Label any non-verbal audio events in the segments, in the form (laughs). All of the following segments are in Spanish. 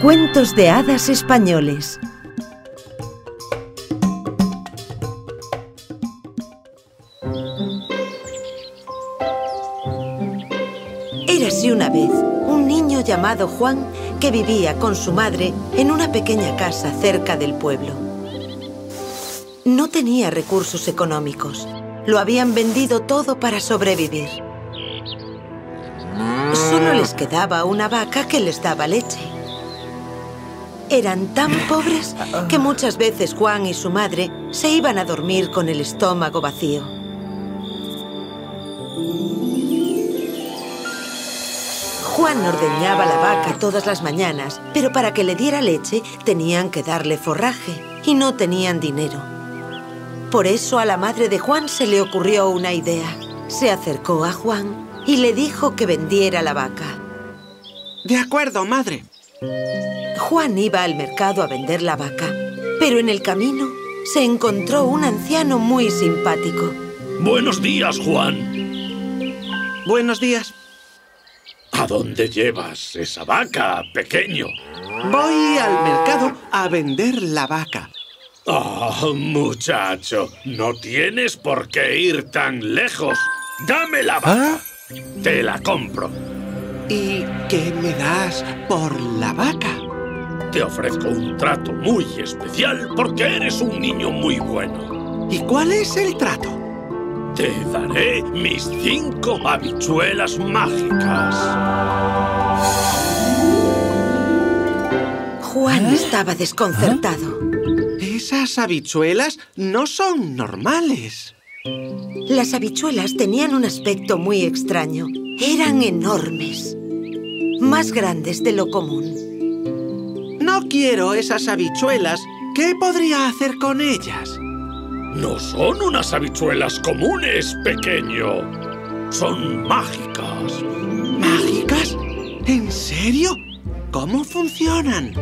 Cuentos de hadas españoles Érase una vez un niño llamado Juan que vivía con su madre en una pequeña casa cerca del pueblo. No tenía recursos económicos. Lo habían vendido todo para sobrevivir. Solo les quedaba una vaca que les daba leche. Eran tan pobres que muchas veces Juan y su madre se iban a dormir con el estómago vacío. Juan ordeñaba la vaca todas las mañanas, pero para que le diera leche tenían que darle forraje y no tenían dinero. Por eso a la madre de Juan se le ocurrió una idea. Se acercó a Juan y le dijo que vendiera la vaca. De acuerdo, madre. Juan iba al mercado a vender la vaca, pero en el camino se encontró un anciano muy simpático. Buenos días, Juan. Buenos días. ¿A dónde llevas esa vaca, pequeño? Voy al mercado a vender la vaca. Oh, muchacho, no tienes por qué ir tan lejos. Dame la vaca. Te la compro. ¿Y qué me das por la vaca? Te ofrezco un trato muy especial porque eres un niño muy bueno. ¿Y cuál es el trato? Te daré mis cinco habichuelas mágicas. Juan estaba desconcertado. Esas habichuelas no son normales. Las habichuelas tenían un aspecto muy extraño. Eran enormes. Más grandes de lo común. No quiero esas habichuelas. ¿Qué podría hacer con ellas? No son unas habichuelas comunes, pequeño. Son mágicas. ¿Mágicas? ¿En serio? ¿Cómo funcionan?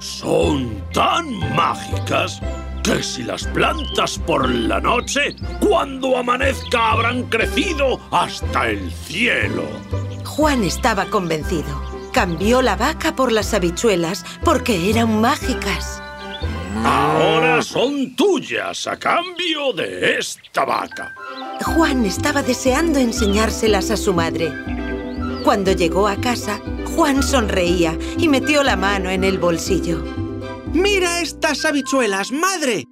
Son tan mágicas que si las plantas por la noche, cuando amanezca habrán crecido hasta el cielo. Juan estaba convencido. Cambió la vaca por las habichuelas porque eran mágicas. Ahora son tuyas a cambio de esta vaca. Juan estaba deseando enseñárselas a su madre. Cuando llegó a casa, Juan sonreía y metió la mano en el bolsillo. ¡Mira estas habichuelas, madre!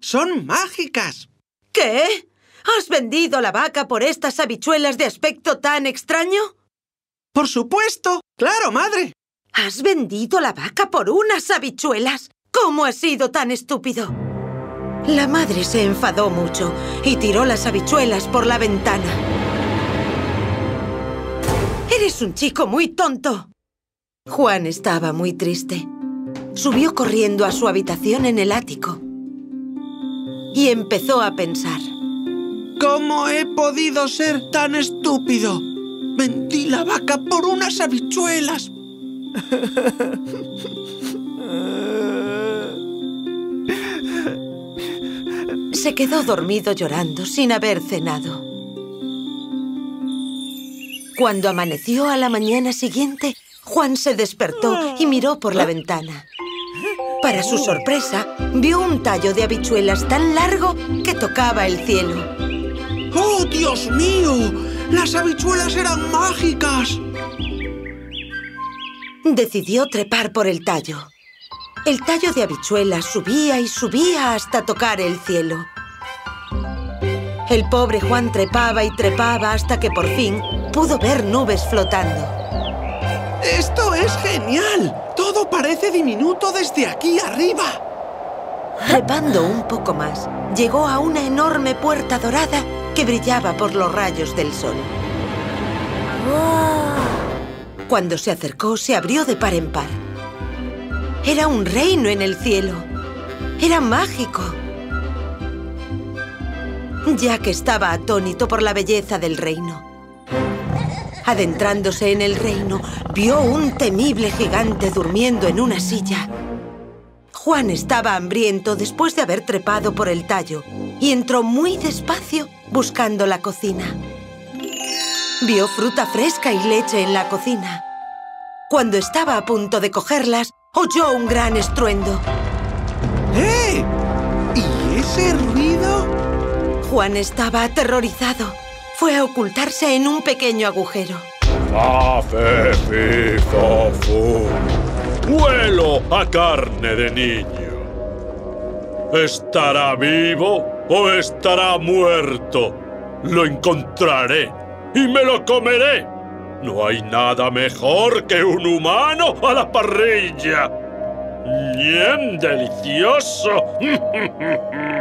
¡Son mágicas! ¿Qué? ¿Has vendido la vaca por estas habichuelas de aspecto tan extraño? ¡Por supuesto! ¡Claro, madre! ¿Has vendido la vaca por unas habichuelas? ¿Cómo has sido tan estúpido? La madre se enfadó mucho y tiró las habichuelas por la ventana. ¡Eres un chico muy tonto! Juan estaba muy triste. Subió corriendo a su habitación en el ático. Y empezó a pensar. ¿Cómo he podido ser tan estúpido? Vendí la vaca por unas habichuelas. Se quedó dormido llorando sin haber cenado. Cuando amaneció a la mañana siguiente, Juan se despertó y miró por la ventana. Para su sorpresa, vio un tallo de habichuelas tan largo que tocaba el cielo. ¡Oh, Dios mío! ¡Las habichuelas eran mágicas! Decidió trepar por el tallo. El tallo de habichuelas subía y subía hasta tocar el cielo. El pobre Juan trepaba y trepaba hasta que por fin pudo ver nubes flotando. ¡Esto es genial! Todo parece diminuto desde aquí arriba. Trepando un poco más, llegó a una enorme puerta dorada que brillaba por los rayos del sol. Cuando se acercó, se abrió de par en par. Era un reino en el cielo. Era mágico. Jack estaba atónito por la belleza del reino. Adentrándose en el reino, vio un temible gigante durmiendo en una silla. Juan estaba hambriento después de haber trepado por el tallo y entró muy despacio buscando la cocina. Vio fruta fresca y leche en la cocina. Cuando estaba a punto de cogerlas, oyó un gran estruendo. ¡Eh! ¿Y ese ruido? Juan estaba aterrorizado. Fue a ocultarse en un pequeño agujero. Fa, fe, fi. Huelo a carne de niño. ¿Estará vivo o estará muerto? Lo encontraré y me lo comeré. No hay nada mejor que un humano a la parrilla. ¡Bien delicioso! (laughs)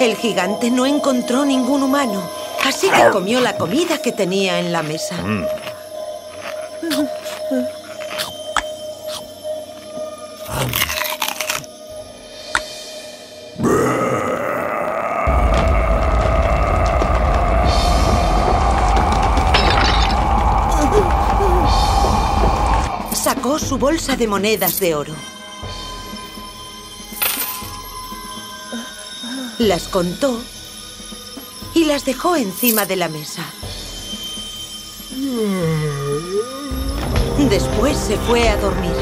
El gigante no encontró ningún humano, así que comió la comida que tenía en la mesa. Sacó su bolsa de monedas de oro. Las contó y las dejó encima de la mesa. Después se fue a dormir.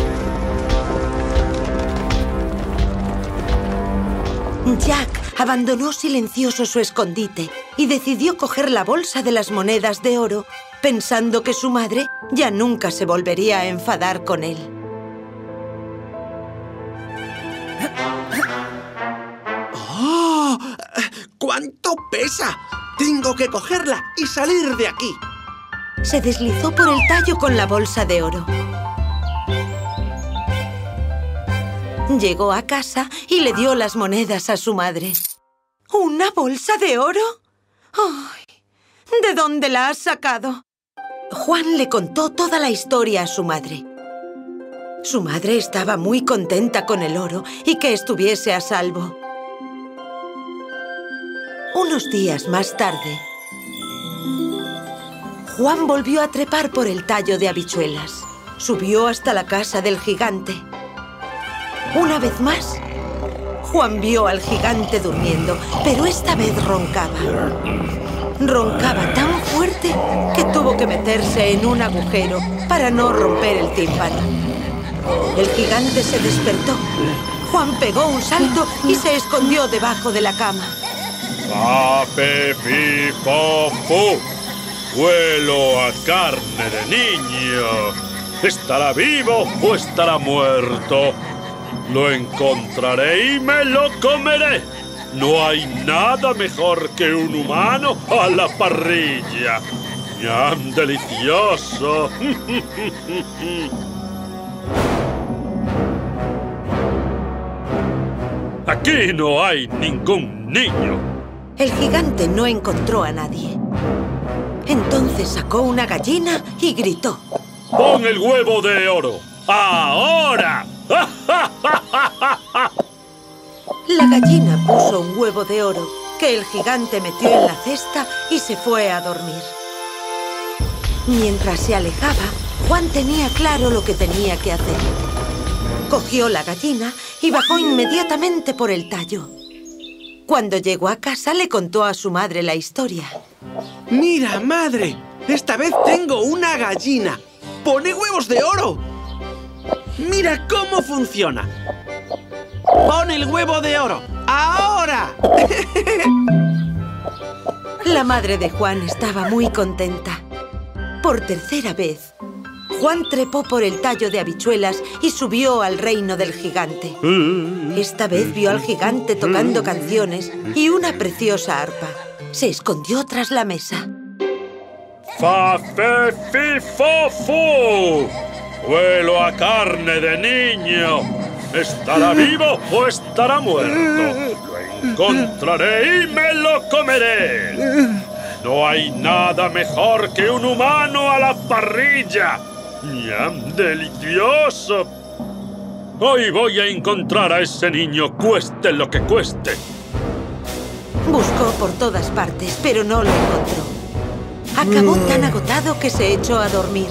Jack abandonó silencioso su escondite y decidió coger la bolsa de las monedas de oro, pensando que su madre ya nunca se volvería a enfadar con él. ¿Cuánto pesa? Tengo que cogerla y salir de aquí. Se deslizó por el tallo con la bolsa de oro. Llegó a casa y le dio las monedas a su madre. ¿Una bolsa de oro? ¡Ay! ¿De dónde la has sacado? Juan le contó toda la historia a su madre. Su madre estaba muy contenta con el oro y que estuviese a salvo. Unos días más tarde, Juan volvió a trepar por el tallo de habichuelas. Subió hasta la casa del gigante. Una vez más, Juan vio al gigante durmiendo, pero esta vez roncaba. Roncaba tan fuerte que tuvo que meterse en un agujero para no romper el tímpano. El gigante se despertó. Juan pegó un salto y se escondió debajo de la cama. Fo, fu. Huelo a carne de niño. ¿Estará vivo o estará muerto? Lo encontraré y me lo comeré. No hay nada mejor que un humano a la parrilla. ¡Ñam delicioso! (laughs) Aquí no hay ningún niño. El gigante no encontró a nadie. Entonces sacó una gallina y gritó. ¡Pon el huevo de oro! ¡Ahora! La gallina puso un huevo de oro que el gigante metió en la cesta y se fue a dormir. Mientras se alejaba, Juan tenía claro lo que tenía que hacer. Cogió la gallina y bajó inmediatamente por el tallo. Cuando llegó a casa, le contó a su madre la historia. Mira, madre, esta vez tengo una gallina. ¡Pone huevos de oro! Mira cómo funciona. ¡Pon el huevo de oro! ¡Ahora! La madre de Juan estaba muy contenta. Por tercera vez, Juan trepó por el tallo de habichuelas y subió al reino del gigante. Esta vez vio al gigante tocando canciones y una preciosa arpa. Se escondió tras la mesa. Fa, fe, fi, fo, fu. Huelo a carne de niño. ¿Estará vivo o estará muerto? Lo encontraré y me lo comeré. No hay nada mejor que un humano a la parrilla. ¡Ñam delicioso! Hoy voy a encontrar a ese niño, cueste lo que cueste. Buscó por todas partes, pero no lo encontró. Acabó tan agotado que se echó a dormir.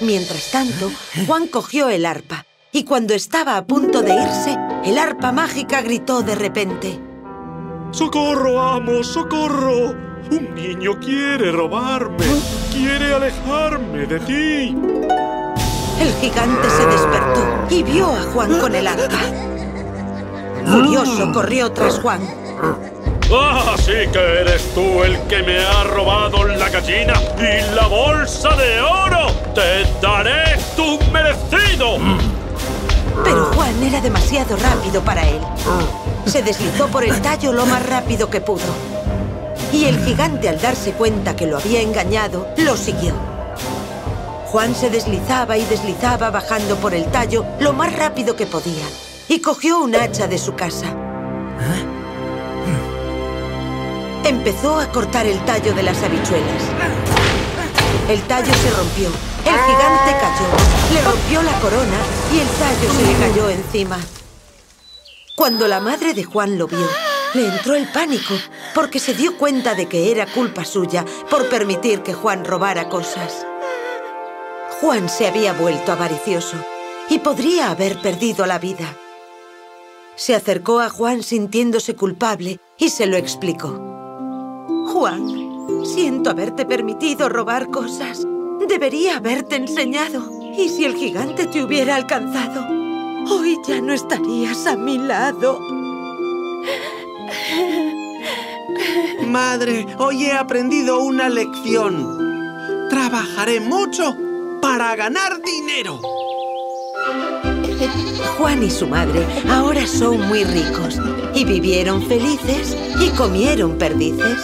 Mientras tanto, Juan cogió el arpa y cuando estaba a punto de irse, el arpa mágica gritó de repente. ¡Socorro, amo! ¡Socorro! Un niño quiere robarme. Quiere alejarme de ti. El gigante se despertó y vio a Juan con el arpa. Furioso corrió tras Juan. ¡Ah, sí que eres tú el que me ha robado la gallina y la bolsa de oro! ¡Te daré tu merecido! Pero Juan era demasiado rápido para él. Se deslizó por el tallo lo más rápido que pudo. Y el gigante, al darse cuenta que lo había engañado, lo siguió. Juan se deslizaba y deslizaba bajando por el tallo lo más rápido que podía. Y cogió un hacha de su casa. Empezó a cortar el tallo de las habichuelas. El tallo se rompió. El gigante cayó. Le rompió la corona y el tallo se le cayó encima. Cuando la madre de Juan lo vio, le entró el pánico porque se dio cuenta de que era culpa suya por permitir que Juan robara cosas. Juan se había vuelto avaricioso y podría haber perdido la vida. Se acercó a Juan sintiéndose culpable y se lo explicó. Juan, siento haberte permitido robar cosas. Debería haberte enseñado. Y si el gigante te hubiera alcanzado, hoy ya no estarías a mi lado. Madre, hoy he aprendido una lección. Trabajaré mucho para ganar dinero. Juan y su madre ahora son muy ricos y vivieron felices y comieron perdices.